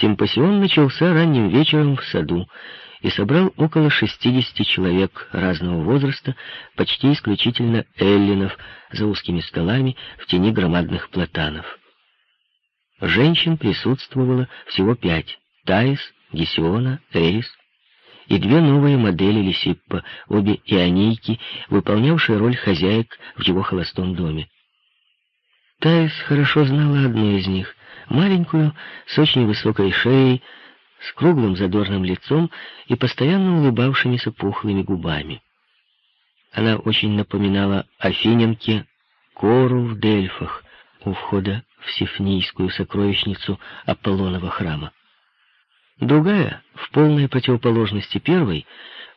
Симпосион начался ранним вечером в саду и собрал около 60 человек разного возраста, почти исключительно эллинов, за узкими столами в тени громадных платанов. Женщин присутствовало всего пять — Таис, Гесиона, Эрис и две новые модели Лисиппа, обе ионийки, выполнявшие роль хозяек в его холостом доме. Таис хорошо знала одну из них, маленькую, с очень высокой шеей, с круглым задорным лицом и постоянно улыбавшимися пухлыми губами. Она очень напоминала Афиненке Кору в Дельфах у входа в Сифнийскую сокровищницу Аполлонова храма. Другая, в полной противоположности первой,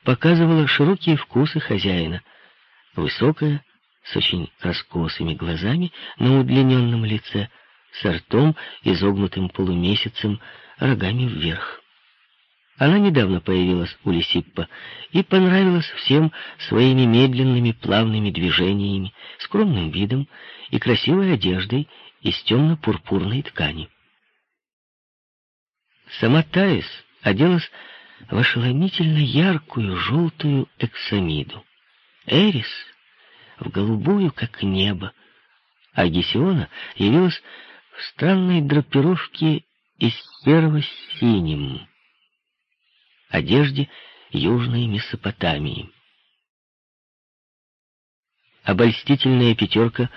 показывала широкие вкусы хозяина. Высокая, с очень раскосыми глазами на удлиненном лице, с ртом, изогнутым полумесяцем, рогами вверх. Она недавно появилась у Лисиппа и понравилась всем своими медленными плавными движениями, скромным видом и красивой одеждой из темно-пурпурной ткани. Сама Таис оделась в ошеломительно яркую желтую эксамиду. Эрис — в голубую, как небо, а Гесиона явилась в странной драпировке из серого синим, одежде Южной Месопотамии. Обольстительная пятерка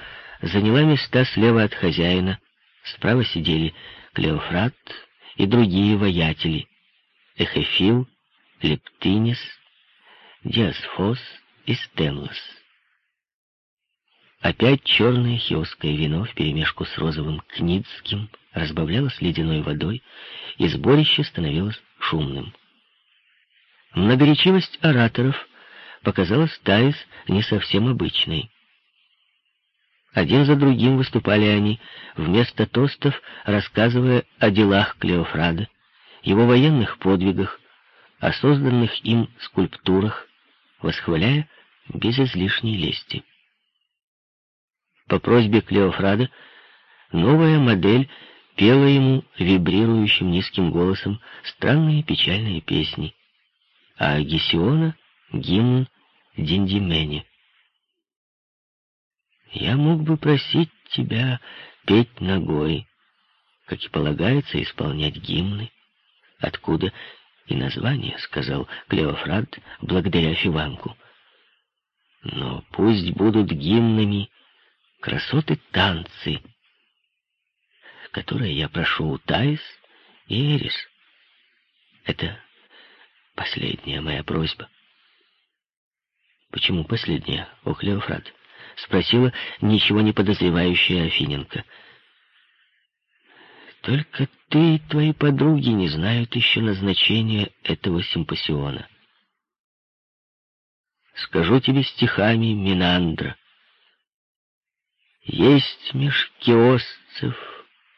заняла места слева от хозяина, справа сидели Клеофрат, и другие воятели — Эхефил, Лептинис, Диасфос и Стемлос. Опять черное хиосское вино вперемешку с розовым кницким разбавлялось ледяной водой, и сборище становилось шумным. Многоречивость ораторов показалась Таис не совсем обычной. Один за другим выступали они, вместо тостов рассказывая о делах Клеофрада, его военных подвигах, о созданных им скульптурах, восхваляя без излишней лести. По просьбе Клеофрада новая модель пела ему вибрирующим низким голосом странные печальные песни, а Гесиона — гимн Диндимене. Я мог бы просить тебя петь ногой, как и полагается исполнять гимны, откуда и название, сказал Клеофрат благодаря Фиванку. Но пусть будут гимнами красоты танцы, которые я прошу у Таис и Эрис. Это последняя моя просьба. Почему последняя, о Клеофрат? — спросила ничего не подозревающая Афиненко. «Только ты и твои подруги не знают еще назначения этого симпосиона. Скажу тебе стихами Минандра. Есть меж киосцев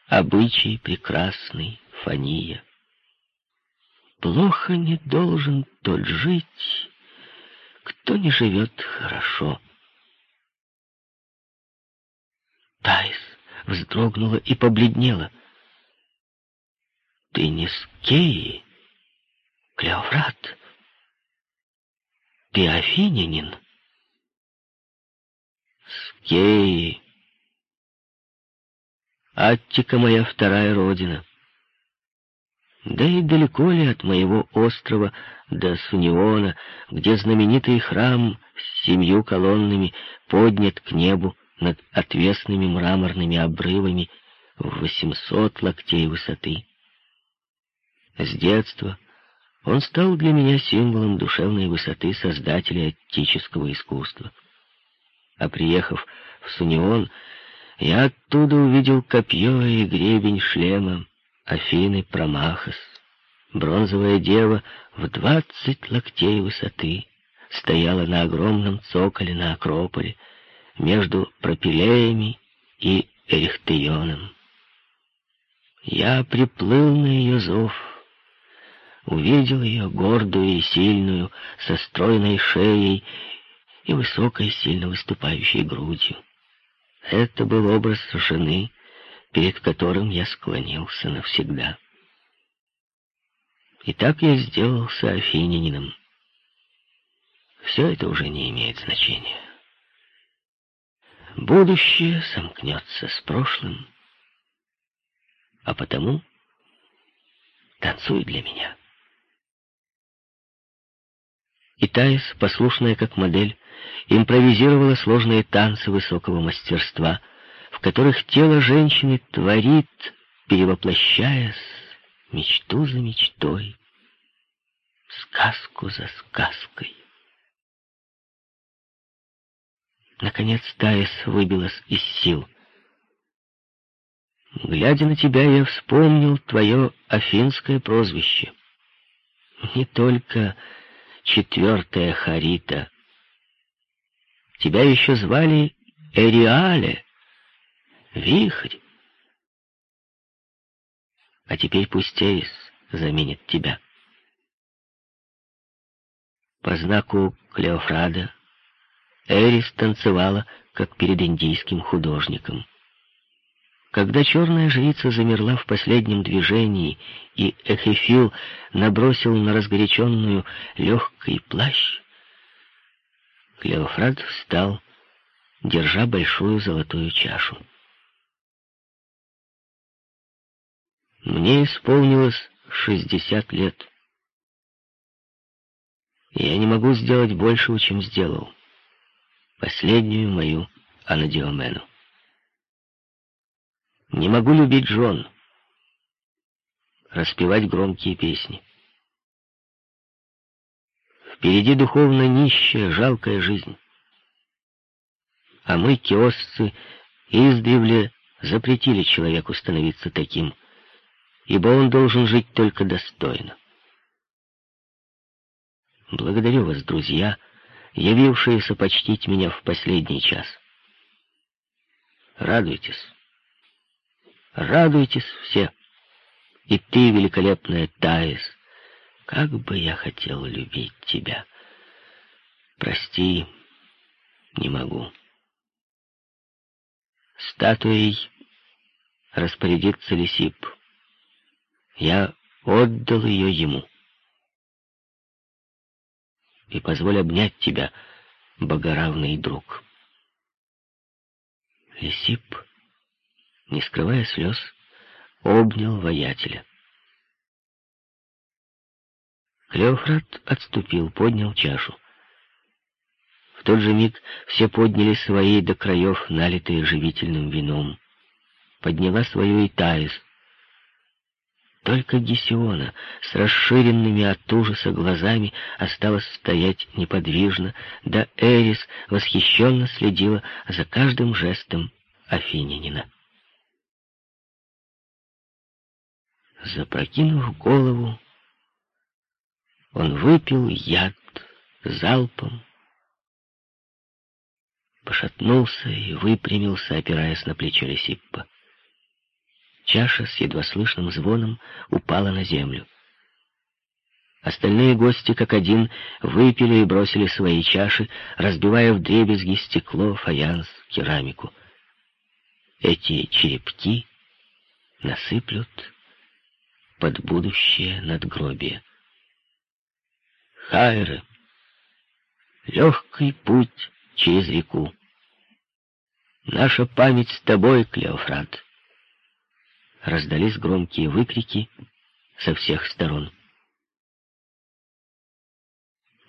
обычай прекрасный Фания. Плохо не должен тот жить, кто не живет хорошо. Тайс вздрогнула и побледнела. «Ты не Скеи, Клеофрат? Ты афинянин?» «Скеи. Аттика моя вторая родина. Да и далеко ли от моего острова до Суниона, где знаменитый храм с семью колоннами поднят к небу, над отвесными мраморными обрывами в 800 локтей высоты. С детства он стал для меня символом душевной высоты создателя аттического искусства. А приехав в Сунион, я оттуда увидел копье и гребень шлема Афины Промахас. Бронзовая дева в двадцать локтей высоты стояла на огромном цоколе на Акрополе, между Пропилеями и Эрихтеоном. Я приплыл на ее зов, увидел ее гордую и сильную, со стройной шеей и высокой, сильно выступающей грудью. Это был образ жены, перед которым я склонился навсегда. И так я сделался афинянином. Все это уже не имеет значения. Будущее сомкнется с прошлым, а потому танцуй для меня. И Таис, послушная как модель, импровизировала сложные танцы высокого мастерства, в которых тело женщины творит, перевоплощаясь мечту за мечтой, сказку за сказкой. Наконец Таис выбилась из сил. Глядя на тебя, я вспомнил твое афинское прозвище. Не только четвертая Харита. Тебя еще звали Эриале, Вихрь. А теперь пусть Эрис заменит тебя. По знаку Клеофрада Эрис танцевала, как перед индийским художником. Когда черная жрица замерла в последнем движении, и Эхефил набросил на разгоряченную легкий плащ, Клеофрад встал, держа большую золотую чашу. Мне исполнилось шестьдесят лет. Я не могу сделать большего, чем сделал последнюю мою Анадиомену. Не могу любить жен, распевать громкие песни. Впереди духовно нищая, жалкая жизнь. А мы, киосцы, издревле запретили человеку становиться таким, ибо он должен жить только достойно. Благодарю вас, друзья, — явившиеся почтить меня в последний час. Радуйтесь. Радуйтесь все. И ты, великолепная Таис, как бы я хотел любить тебя. Прости, не могу. Статуей распорядится Лисип. Я отдал ее ему и позволь обнять тебя, богоравный друг. Лисип, не скрывая слез, обнял воятеля. Клеофрат отступил, поднял чашу. В тот же миг все подняли свои до краев, налитые живительным вином. Подняла свою и Таис, только Гесиона с расширенными от ужаса глазами осталась стоять неподвижно, да Эрис восхищенно следила за каждым жестом Афинянина. Запрокинув голову, он выпил яд залпом, пошатнулся и выпрямился, опираясь на плечо Лисиппа. Чаша с едва слышным звоном упала на землю. Остальные гости, как один, выпили и бросили свои чаши, разбивая в дребезги стекло, фаянс, керамику. Эти черепки насыплют под будущее надгробие. Хайры, легкий путь через реку. Наша память с тобой, Клеофрат раздались громкие выкрики со всех сторон.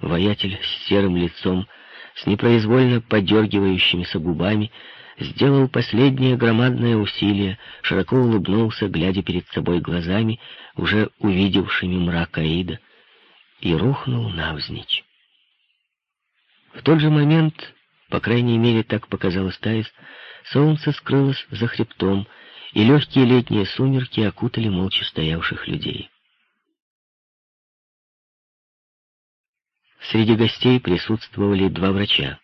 Воятель с серым лицом, с непроизвольно подергивающимися губами, сделал последнее громадное усилие, широко улыбнулся, глядя перед собой глазами, уже увидевшими мрак Аида, и рухнул навзничь. В тот же момент, по крайней мере, так показалось Таис, солнце скрылось за хребтом, и легкие летние сумерки окутали молча стоявших людей. Среди гостей присутствовали два врача.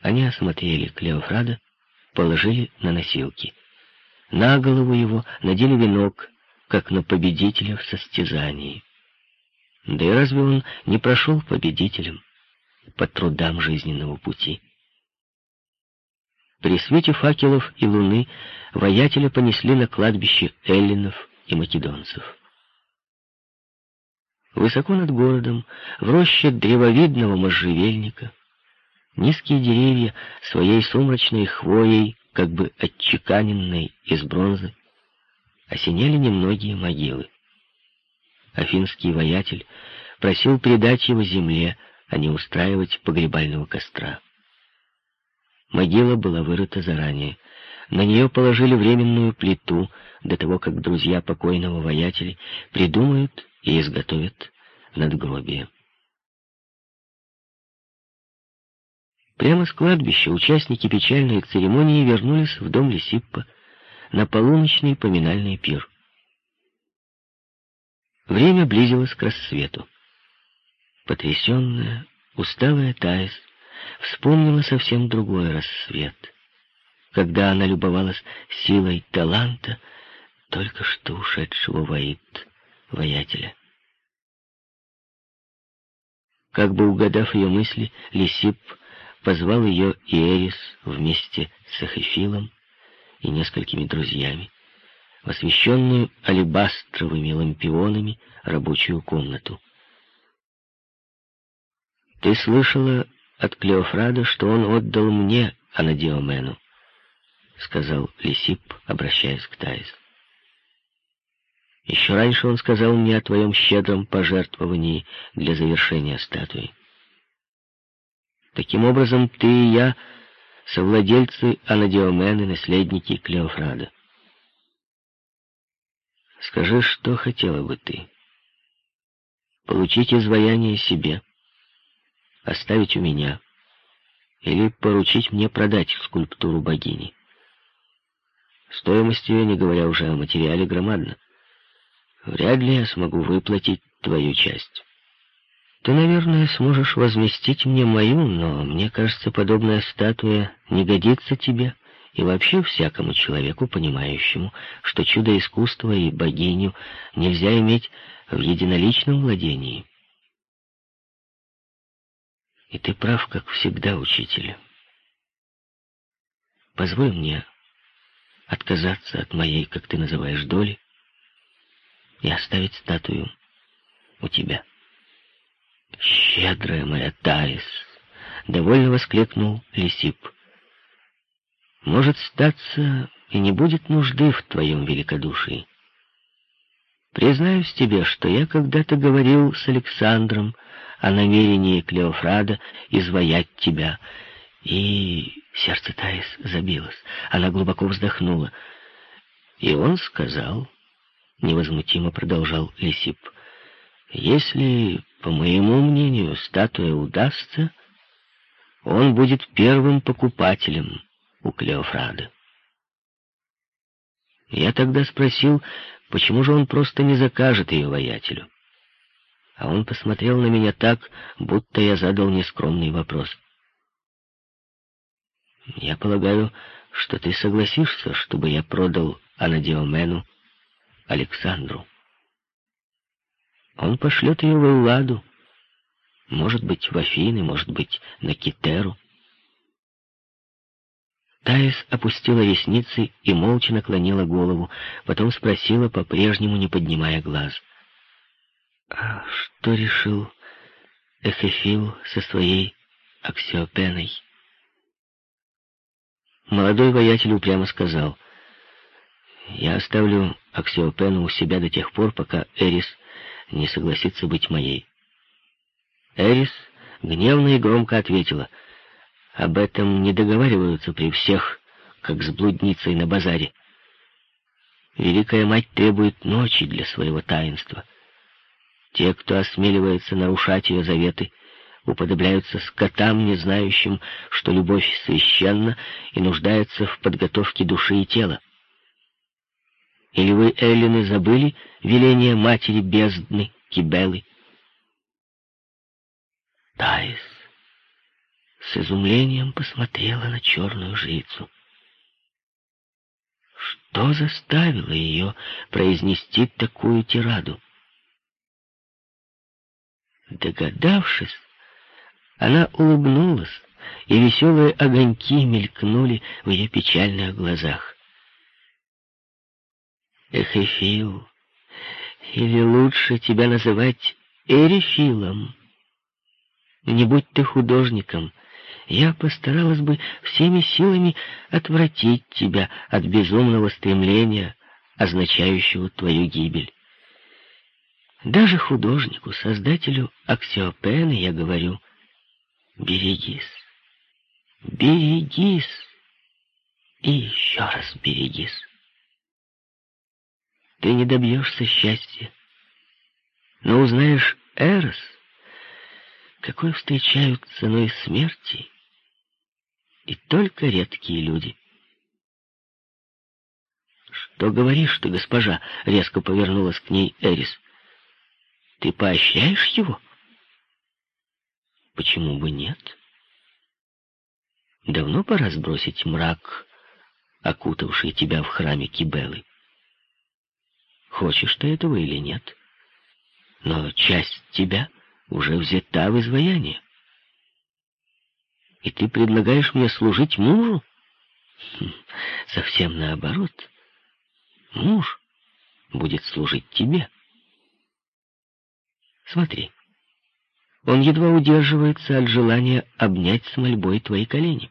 Они осмотрели Клеофрада, положили на носилки. На голову его надели венок, как на победителя в состязании. Да и разве он не прошел победителем по трудам жизненного пути? При свете факелов и луны воятеля понесли на кладбище эллинов и македонцев. Высоко над городом, в роще древовидного можжевельника, низкие деревья своей сумрачной хвоей, как бы отчеканенной из бронзы, осеняли немногие могилы. Афинский воятель просил передать его земле, а не устраивать погребального костра. Могила была вырыта заранее. На нее положили временную плиту до того, как друзья покойного воятеля придумают и изготовят надгробие. Прямо с кладбища участники печальной церемонии вернулись в дом Лисиппа на полуночный поминальный пир. Время близилось к рассвету. Потрясенная, усталая Таис вспомнила совсем другой рассвет, когда она любовалась силой таланта только что ушедшего воит воятеля. Как бы угадав ее мысли, Лисип позвал ее и Эрис вместе с Ахефилом и несколькими друзьями в освещенную алебастровыми лампионами рабочую комнату. «Ты слышала от Клеофрада, что он отдал мне Анадиомену», — сказал Лисип, обращаясь к Таис. Еще раньше он сказал мне о твоем щедром пожертвовании для завершения статуи. Таким образом, ты и я — совладельцы Анадиомены, наследники Клеофрада. Скажи, что хотела бы ты? Получить изваяние себе, оставить у меня, или поручить мне продать скульптуру богини? Стоимость ее, не говоря уже о материале, громадна. Вряд ли я смогу выплатить твою часть. Ты, наверное, сможешь возместить мне мою, но мне кажется, подобная статуя не годится тебе и вообще всякому человеку, понимающему, что чудо искусства и богиню нельзя иметь в единоличном владении. И ты прав, как всегда, учитель. Позволь мне отказаться от моей, как ты называешь, доли, и оставить статую у тебя. «Щедрая моя Таис!» — довольно воскликнул Лисип. «Может, статься и не будет нужды в твоем великодушии. Признаюсь тебе, что я когда-то говорил с Александром о намерении Клеофрада изваять тебя, и сердце Таис забилось. Она глубоко вздохнула. И он сказал невозмутимо продолжал Лисип. Если, по моему мнению, статуя удастся, он будет первым покупателем у Клеофрада. Я тогда спросил, почему же он просто не закажет ее воятелю. А он посмотрел на меня так, будто я задал нескромный вопрос. «Я полагаю, что ты согласишься, чтобы я продал Анадиомену Александру. Он пошлет ее в Элладу, может быть, в Афины, может быть, на Китеру. Таис опустила ресницы и молча наклонила голову, потом спросила, по-прежнему не поднимая глаз. «А что решил Эхефил со своей Аксиопеной?» Молодой воятель упрямо сказал, «Я оставлю Аксиопену у себя до тех пор, пока Эрис не согласится быть моей. Эрис гневно и громко ответила, «Об этом не договариваются при всех, как с блудницей на базаре. Великая мать требует ночи для своего таинства. Те, кто осмеливается нарушать ее заветы, уподобляются скотам, не знающим, что любовь священна и нуждается в подготовке души и тела. Или вы, Эллины, забыли веление матери бездны Кибелы? Таис с изумлением посмотрела на черную жрицу. Что заставило ее произнести такую тираду? Догадавшись, она улыбнулась, и веселые огоньки мелькнули в ее печальных глазах. Эхефил, или лучше тебя называть Эрифилом. Не будь ты художником, я постаралась бы всеми силами отвратить тебя от безумного стремления, означающего твою гибель. Даже художнику, создателю Аксиопены, я говорю, берегись, берегись и еще раз берегись. Ты не добьешься счастья, но узнаешь Эрос, какой встречают ценой смерти и только редкие люди. «Что говоришь ты, госпожа?» — резко повернулась к ней Эрис. «Ты поощряешь его?» «Почему бы нет?» «Давно пора сбросить мрак, окутавший тебя в храме Кибелы. Хочешь ты этого или нет? Но часть тебя уже взята в изваяние. И ты предлагаешь мне служить мужу? Хм, совсем наоборот. Муж будет служить тебе. Смотри, он едва удерживается от желания обнять с мольбой твои колени.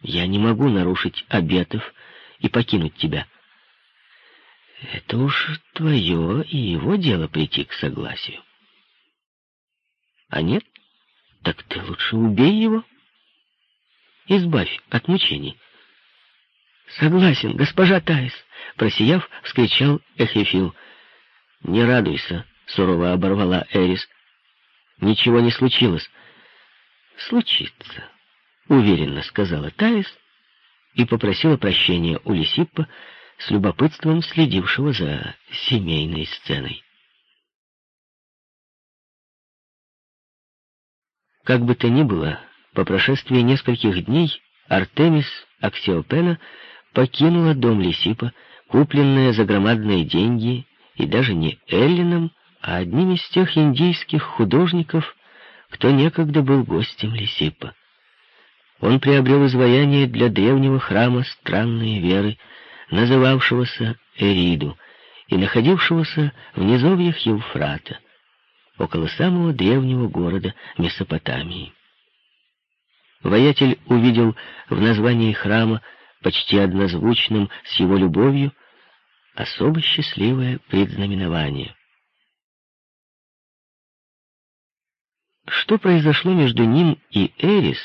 Я не могу нарушить обетов и покинуть тебя. Это уж твое и его дело прийти к согласию. А нет, так ты лучше убей его. Избавь от мучений. Согласен, госпожа Таис, просияв, вскричал Эхефил. Не радуйся, сурово оборвала Эрис. Ничего не случилось. Случится, уверенно сказала Таис и попросила прощения у Лисиппа, с любопытством следившего за семейной сценой. Как бы то ни было, по прошествии нескольких дней Артемис Аксиопена покинула дом Лисипа, купленная за громадные деньги, и даже не Эллином, а одним из тех индийских художников, кто некогда был гостем Лисипа. Он приобрел изваяние для древнего храма странной веры, называвшегося Эриду и находившегося в низовьях Евфрата, около самого древнего города Месопотамии. Воятель увидел в названии храма, почти однозвучным с его любовью, особо счастливое предзнаменование. Что произошло между ним и Эрис,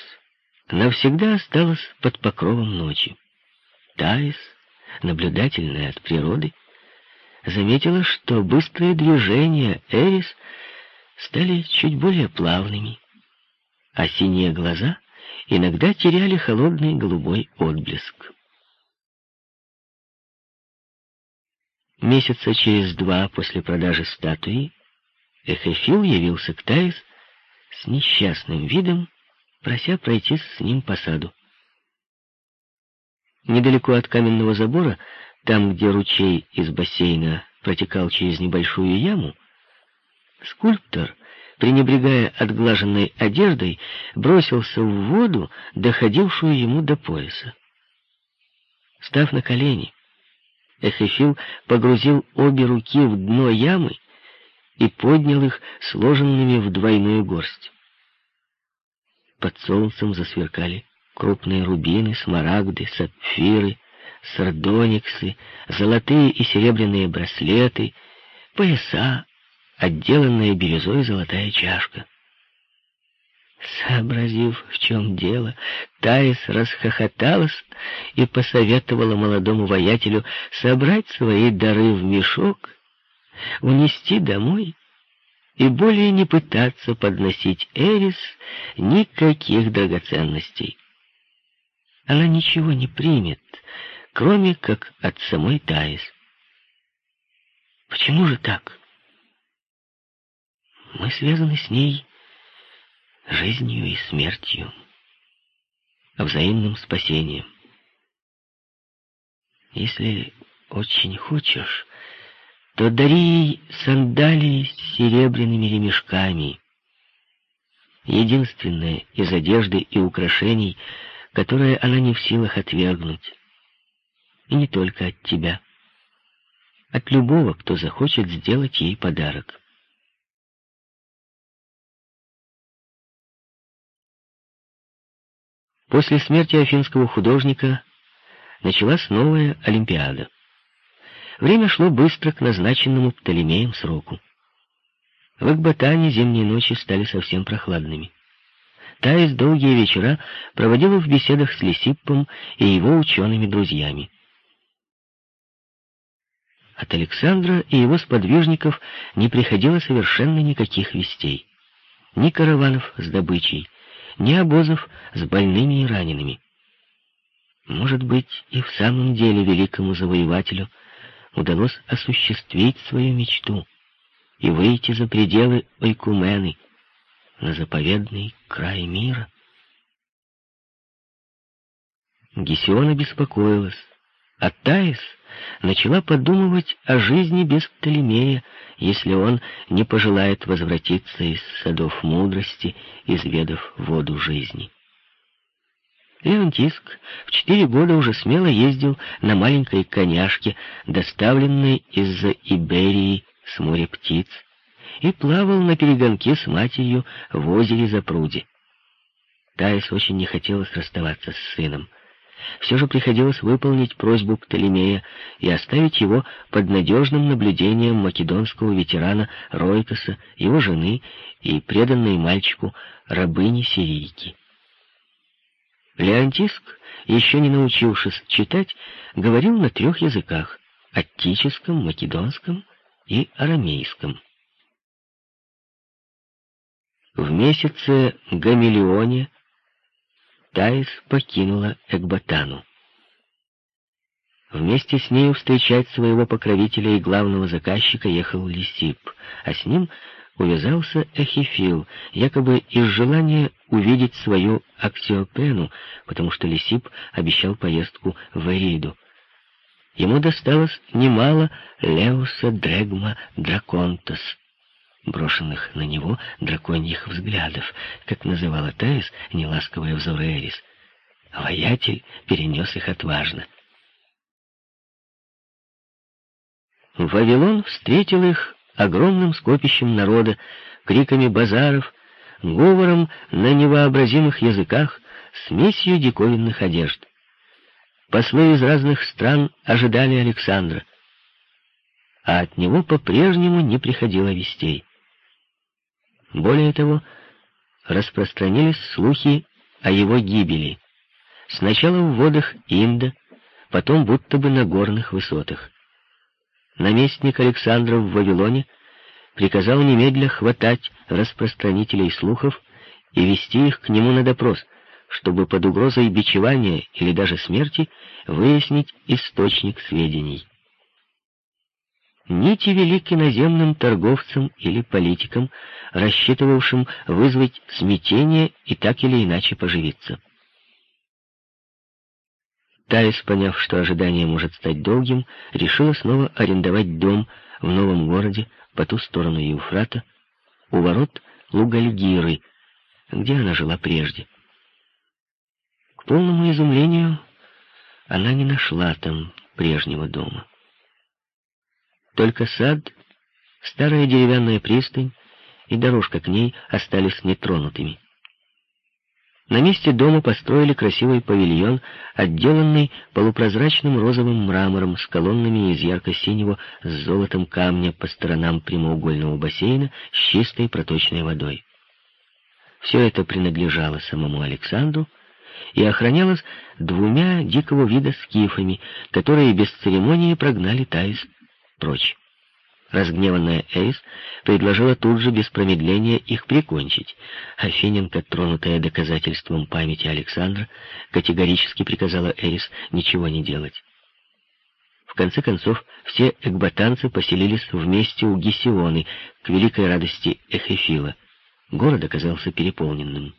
навсегда осталось под покровом ночи. Таис наблюдательная от природы, заметила, что быстрые движения Эрис стали чуть более плавными, а синие глаза иногда теряли холодный голубой отблеск. Месяца через два после продажи статуи Эхефил явился к Таис с несчастным видом, прося пройти с ним по саду. Недалеко от каменного забора, там, где ручей из бассейна протекал через небольшую яму, скульптор, пренебрегая отглаженной одеждой, бросился в воду, доходившую ему до пояса. Став на колени, Эхефил погрузил обе руки в дно ямы и поднял их сложенными в двойную горсть. Под солнцем засверкали крупные рубины, смарагды, сапфиры, сардониксы, золотые и серебряные браслеты, пояса, отделанная бирюзой золотая чашка. Сообразив, в чем дело, Таис расхохоталась и посоветовала молодому воятелю собрать свои дары в мешок, унести домой и более не пытаться подносить Эрис никаких драгоценностей она ничего не примет, кроме как от самой Таис. Почему же так? Мы связаны с ней жизнью и смертью, взаимным спасением. Если очень хочешь, то дари ей сандалии с серебряными ремешками. Единственное из одежды и украшений — которое она не в силах отвергнуть. И не только от тебя. От любого, кто захочет сделать ей подарок. После смерти афинского художника началась новая Олимпиада. Время шло быстро к назначенному Птолемеем сроку. В Экбатане зимние ночи стали совсем прохладными. Таис долгие вечера проводила в беседах с Лисиппом и его учеными-друзьями. От Александра и его сподвижников не приходило совершенно никаких вестей. Ни караванов с добычей, ни обозов с больными и ранеными. Может быть, и в самом деле великому завоевателю удалось осуществить свою мечту и выйти за пределы Ойкумены, на заповедный край мира. Гесиона беспокоилась, а Таис начала подумывать о жизни без Птолемея, если он не пожелает возвратиться из садов мудрости, изведав воду жизни. Леонтиск в четыре года уже смело ездил на маленькой коняшке, доставленной из-за Иберии с моря птиц, и плавал на перегонке с матерью в озере Запруде. Таис очень не хотелось расставаться с сыном. Все же приходилось выполнить просьбу Птолемея и оставить его под надежным наблюдением македонского ветерана Ройкоса, его жены и преданной мальчику рабыни-сирийки. Леонтиск, еще не научившись читать, говорил на трех языках — аттическом, македонском и арамейском. В месяце Гамелеоне Таис покинула Экбатану. Вместе с нею встречать своего покровителя и главного заказчика ехал Лисип, а с ним увязался Эхифил, якобы из желания увидеть свою Аксиопену, потому что Лисип обещал поездку в Эриду. Ему досталось немало Леуса Дрегма Драконтос, брошенных на него драконьих взглядов, как называла Таис неласковые взоры Эрис. Воятель перенес их отважно. Вавилон встретил их огромным скопищем народа, криками базаров, говором на невообразимых языках, смесью диковинных одежд. Послы из разных стран ожидали Александра, а от него по-прежнему не приходило вестей. Более того, распространились слухи о его гибели. Сначала в водах Инда, потом будто бы на горных высотах. Наместник Александра в Вавилоне приказал немедля хватать распространителей слухов и вести их к нему на допрос, чтобы под угрозой бичевания или даже смерти выяснить источник сведений. Нити вели к иноземным торговцам или политикам, рассчитывавшим вызвать смятение и так или иначе поживиться. Таис, поняв, что ожидание может стать долгим, решила снова арендовать дом в новом городе по ту сторону Евфрата, у ворот Лугальгиры, где она жила прежде. К полному изумлению она не нашла там прежнего дома. Только сад, старая деревянная пристань и дорожка к ней остались нетронутыми. На месте дома построили красивый павильон, отделанный полупрозрачным розовым мрамором с колоннами из ярко-синего с золотом камня по сторонам прямоугольного бассейна с чистой проточной водой. Все это принадлежало самому Александру и охранялось двумя дикого вида скифами, которые без церемонии прогнали Таис прочь. Разгневанная Эйс предложила тут же без промедления их прикончить. Афиненко, тронутая доказательством памяти Александра, категорически приказала Эйс ничего не делать. В конце концов, все экбатанцы поселились вместе у Гесионы, к великой радости Эхефила. Город оказался переполненным.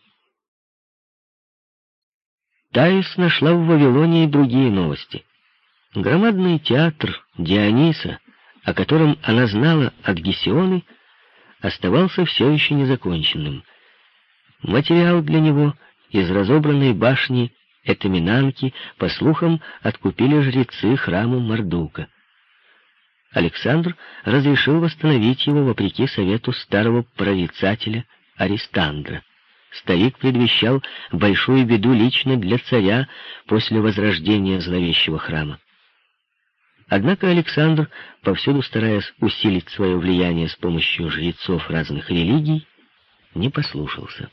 Таис нашла в Вавилоне и другие новости. Громадный театр Диониса — о котором она знала от Гесионы, оставался все еще незаконченным. Материал для него из разобранной башни Этаминанки, по слухам, откупили жрецы храма Мардука. Александр разрешил восстановить его вопреки совету старого прорицателя Аристандра. Старик предвещал большую беду лично для царя после возрождения зловещего храма. Однако Александр, повсюду стараясь усилить свое влияние с помощью жрецов разных религий, не послушался.